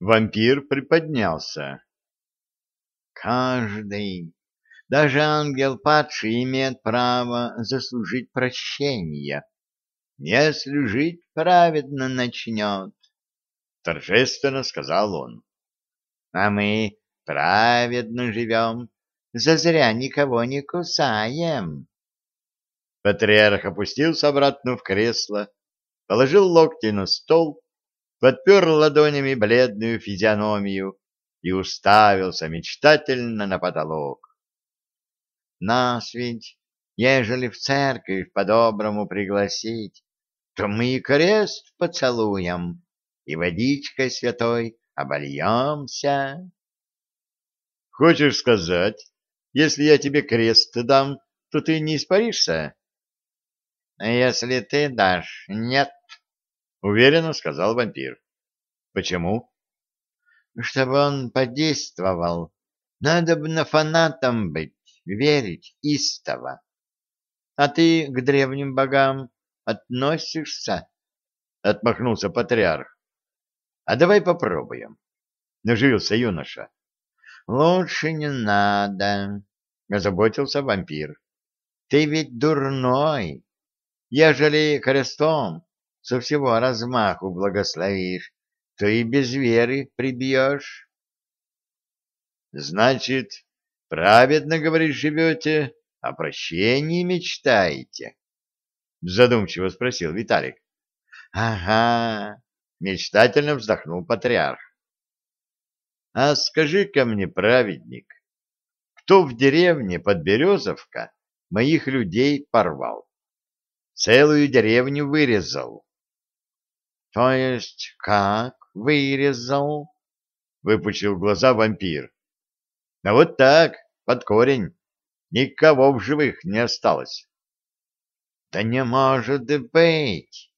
Вампир приподнялся. Каждый, даже ангел падший, имеет право заслужить прощение, если жить праведно начнет, — торжественно сказал он. А мы праведно живем, зазря никого не кусаем. Патриарх опустился обратно в кресло, положил локти на стол, подпер ладонями бледную физиономию и уставился мечтательно на потолок. Нас ведь, ежели в церковь по-доброму пригласить, то мы и крест поцелуем, и водичкой святой обольемся. Хочешь сказать, если я тебе крест дам, то ты не испаришься? — Если ты дашь, нет, — уверенно сказал вампир. — Почему? — Чтобы он подействовал. Надо бы на фанатом быть, верить истово. А ты к древним богам относишься? — отмахнулся патриарх. — А давай попробуем. — наживился юноша. — Лучше не надо, — озаботился вампир. — Ты ведь дурной. Ежели крестом со всего размаху благословишь, то и без веры прибьешь. — Значит, праведно, говоришь, живете, о прощении мечтаете? — задумчиво спросил Виталик. — Ага, — мечтательно вздохнул патриарх. — А скажи-ка мне, праведник, кто в деревне Подберезовка моих людей порвал? Целую деревню вырезал. — То есть как вырезал? — выпучил глаза вампир. — А вот так, под корень. Никого в живых не осталось. — Да не может быть!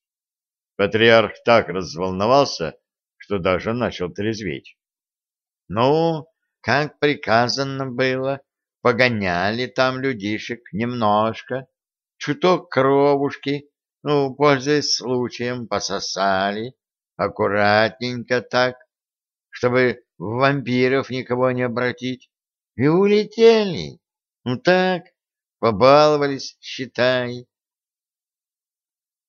Патриарх так разволновался, что даже начал трезветь. — Ну, как приказано было, погоняли там людишек немножко, чуток кровушки, ну, пользуясь случаем, пососали, аккуратненько так, чтобы в вампиров никого не обратить, и улетели. Ну так, побаловались, считай.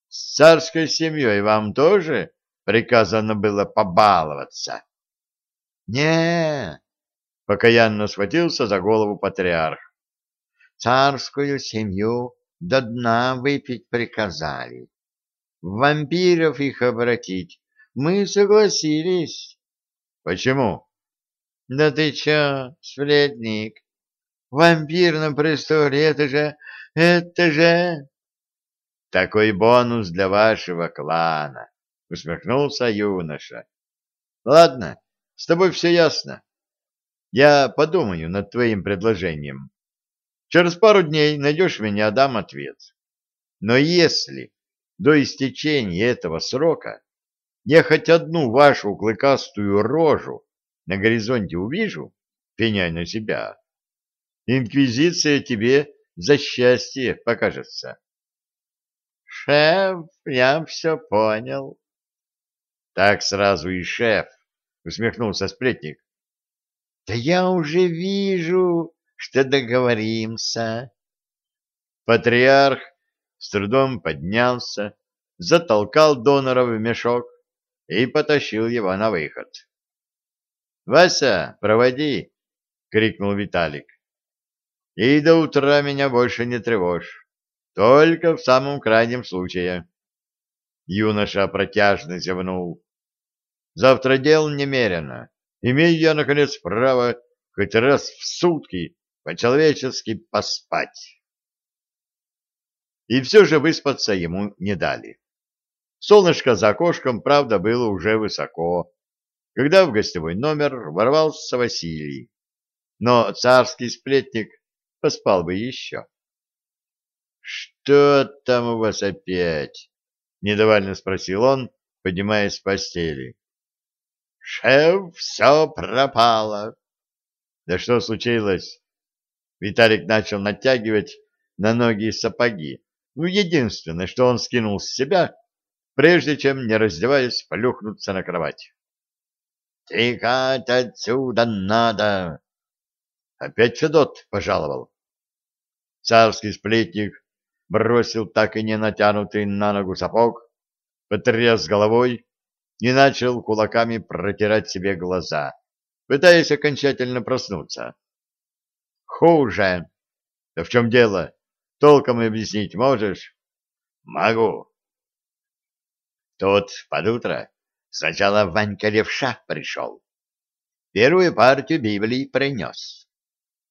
С царской семьей вам тоже приказано было побаловаться? Не, покаянно схватился за голову патриарх. Царскую семью до дна выпить приказали. Вампиров их обратить мы согласились. Почему? Да ты чё, сплетник? Вампир на престоле, это же... это же... Такой бонус для вашего клана, усмехнулся юноша. Ладно, с тобой все ясно. Я подумаю над твоим предложением. Через пару дней найдешь меня, дам ответ. Но если до истечения этого срока я хоть одну вашу клыкастую рожу на горизонте увижу, пеняй на себя, инквизиция тебе за счастье покажется. Шеф, я все понял. Так сразу и шеф, усмехнулся сплетник. Да я уже вижу, что договоримся. Патриарх с трудом поднялся, затолкал донора в мешок и потащил его на выход. — Вася, проводи! — крикнул Виталик. — И до утра меня больше не тревожь, только в самом крайнем случае. Юноша протяжно зевнул. — Завтра дел немерено. Имею я, наконец, право хоть раз в сутки по-человечески поспать. И все же выспаться ему не дали. Солнышко за окошком, правда, было уже высоко, когда в гостевой номер ворвался Василий. Но царский сплетник поспал бы еще. — Что там у вас опять? — недовольно спросил он, поднимаясь с постели. — Шеф, все пропало. — Да что случилось? Виталик начал натягивать на ноги сапоги. Ну, единственное, что он скинул с себя, прежде чем, не раздеваясь, плюхнуться на кровать. Текать отсюда надо. Опять Федот пожаловал. Царский сплетник бросил так и не натянутый на ногу сапог, потряс головой и начал кулаками протирать себе глаза, пытаясь окончательно проснуться. «Хуже!» «Да в чем дело? Толком объяснить можешь?» «Могу». Тут под утро сначала Ванька Левша пришел. Первую партию Библии принес.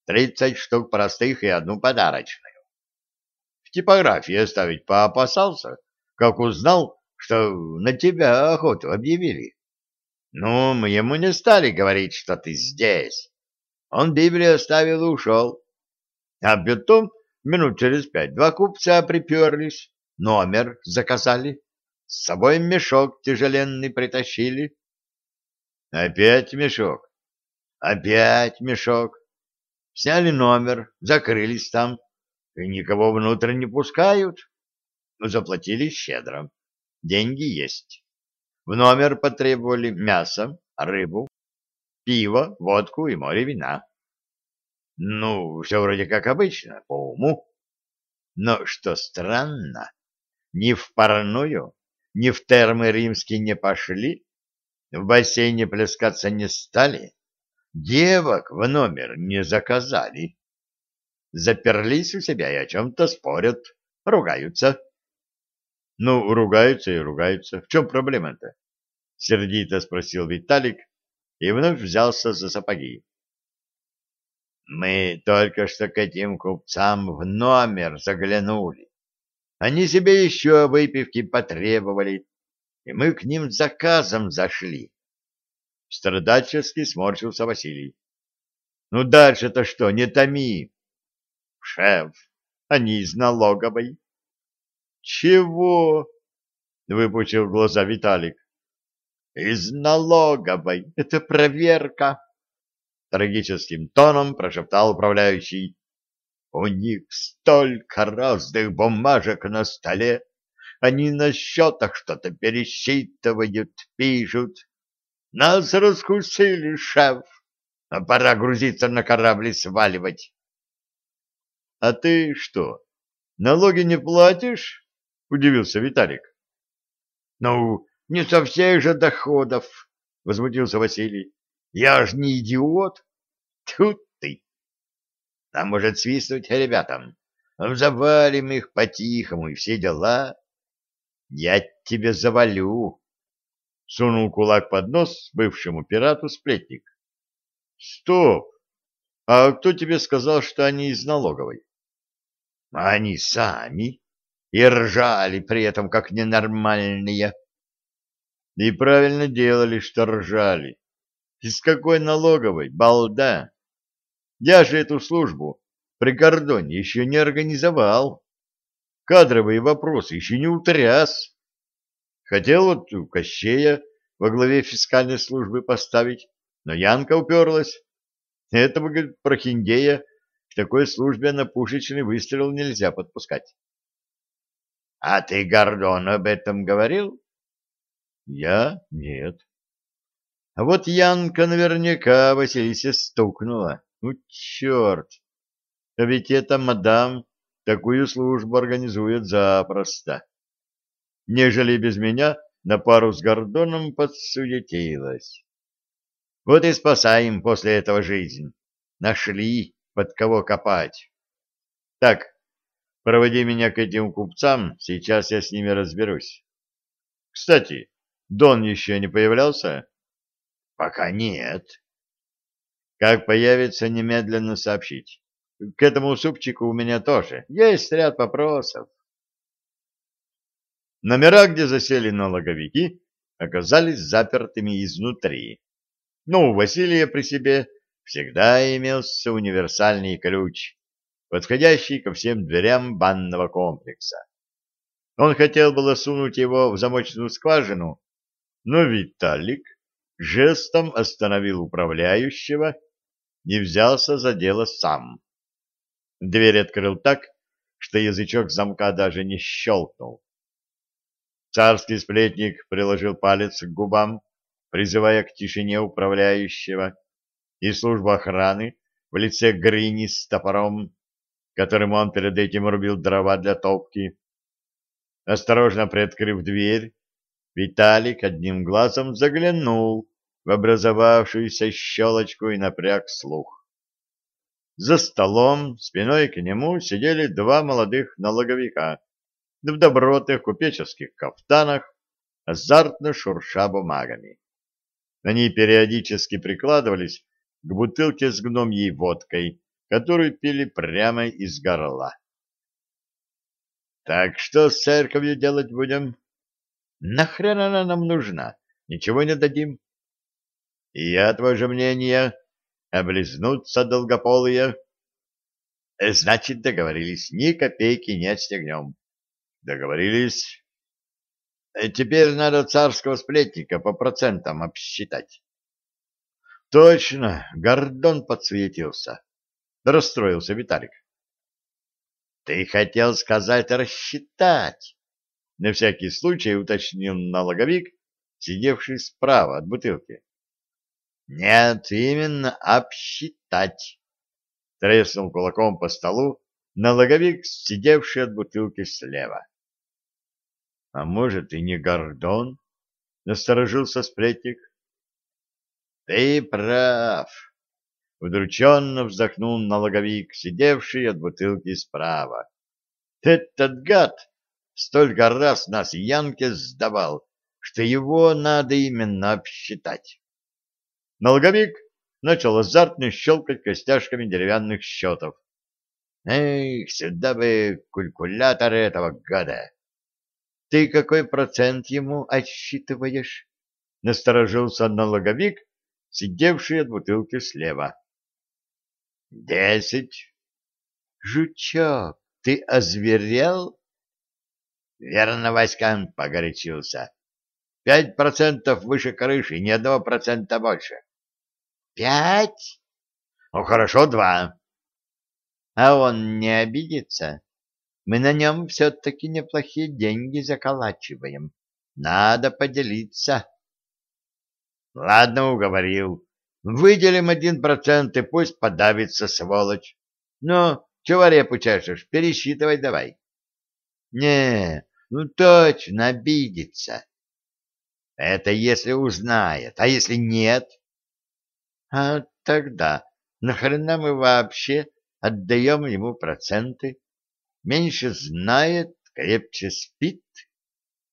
Тридцать штук простых и одну подарочную. В типографии оставить поопасался, как узнал, что на тебя охоту объявили. Ну, мы ему не стали говорить, что ты здесь. Он Библию оставил и ушел. А потом, минут через пять, два купца приперлись, номер заказали, с собой мешок тяжеленный притащили. Опять мешок, опять мешок. Сняли номер, закрылись там, и никого внутрь не пускают. Но заплатили щедро. Деньги есть. В номер потребовали мясо, рыбу, пиво, водку и море вина. Ну, все вроде как обычно, по уму. Но что странно, ни в парную, ни в термы римские не пошли, в бассейне плескаться не стали, девок в номер не заказали. Заперлись у себя и о чем-то спорят, ругаются. Ну, ругаются и ругаются. В чем проблема-то? Сердито спросил Виталик и вновь взялся за сапоги. Мы только что к этим купцам в номер заглянули. Они себе еще выпивки потребовали, и мы к ним заказом зашли. Страдачески сморщился Василий. Ну дальше-то что, не томи. Шеф, они из налоговой. Чего? Выпучил глаза Виталик. Из налоговой. Это проверка трагическим тоном прошептал управляющий. У них столько разных бумажек на столе. Они на счетах что-то пересчитывают, пишут. Нас раскусили, шеф. А пора грузиться на корабль и сваливать. — А ты что, налоги не платишь? — удивился Виталик. — Ну, не со всех же доходов, — возмутился Василий. Я ж не идиот. Тут ты. А может свистнуть ребятам. Завалим их по-тихому и все дела. Я тебе завалю. Сунул кулак под нос бывшему пирату сплетник. Стоп! А кто тебе сказал, что они из налоговой? Они сами. И ржали при этом как ненормальные. И правильно делали, что ржали. Из какой налоговой, балда? Я же эту службу при кордоне еще не организовал. Кадровые вопросы еще не утряс. Хотел вот у Кощея во главе фискальной службы поставить, но Янка уперлась. Этого, говорит, прохиндея к такой службе на пушечный выстрел нельзя подпускать. — А ты Гордону об этом говорил? — Я? Нет. А вот Янка наверняка Василисе стукнула. Ну, черт! А ведь эта мадам такую службу организует запросто. Нежели без меня на пару с Гордоном подсуетилась. Вот и спасаем после этого жизнь. Нашли, под кого копать. Так, проводи меня к этим купцам, сейчас я с ними разберусь. Кстати, Дон еще не появлялся? Пока нет. Как появится, немедленно сообщить. К этому супчику у меня тоже есть ряд вопросов. Номера, где засели налоговики, оказались запертыми изнутри. Но у Василия при себе всегда имелся универсальный ключ, подходящий ко всем дверям банного комплекса. Он хотел было сунуть его в замочную скважину, но Виталик жестом остановил управляющего и взялся за дело сам. Дверь открыл так, что язычок замка даже не щелкнул. Царский сплетник приложил палец к губам, призывая к тишине управляющего, и служба охраны в лице Грини с топором, которым он перед этим рубил дрова для топки. Осторожно приоткрыв дверь, Виталик одним глазом заглянул в образовавшуюся щелочку и напряг слух. За столом спиной к нему сидели два молодых налоговика в добротных купеческих кафтанах, азартно шурша бумагами. Они периодически прикладывались к бутылке с гномьей водкой, которую пили прямо из горла. — Так что с церковью делать будем? — Нахрен она нам нужна? Ничего не дадим. — И я твое мнение. Облизнуться долгополые. — Значит, договорились, ни копейки не отстегнем. — Договорились. — Теперь надо царского сплетника по процентам обсчитать. — Точно, Гордон подсветился. — расстроился Виталик. — Ты хотел сказать рассчитать, — на всякий случай уточнил налоговик, сидевший справа от бутылки. — Нет, именно обсчитать, — треснул кулаком по столу налоговик, сидевший от бутылки слева. — А может, и не Гордон? — насторожился сплетник. — Ты прав, Удрученно вздохнул налоговик, сидевший от бутылки справа. Этот гад столько раз нас Янке сдавал, что его надо именно обсчитать. Налоговик начал азартно щелкать костяшками деревянных счетов. Эх, сюда бы калькулятор этого гада. Ты какой процент ему отсчитываешь? Насторожился налоговик, сидевший от бутылки слева. Десять. Жучок, ты озверел? Верно, Васька погорячился. Пять процентов выше крыши, ни одного процента больше. Пять? Ну, хорошо, два. А он не обидится? Мы на нем все-таки неплохие деньги заколачиваем. Надо поделиться. Ладно, уговорил. Выделим один процент и пусть подавится, сволочь. Ну, чего репу чешешь, пересчитывай давай. Не, ну точно обидится. Это если узнает, а если нет? А тогда нахрена мы вообще отдаем ему проценты? Меньше знает, крепче спит.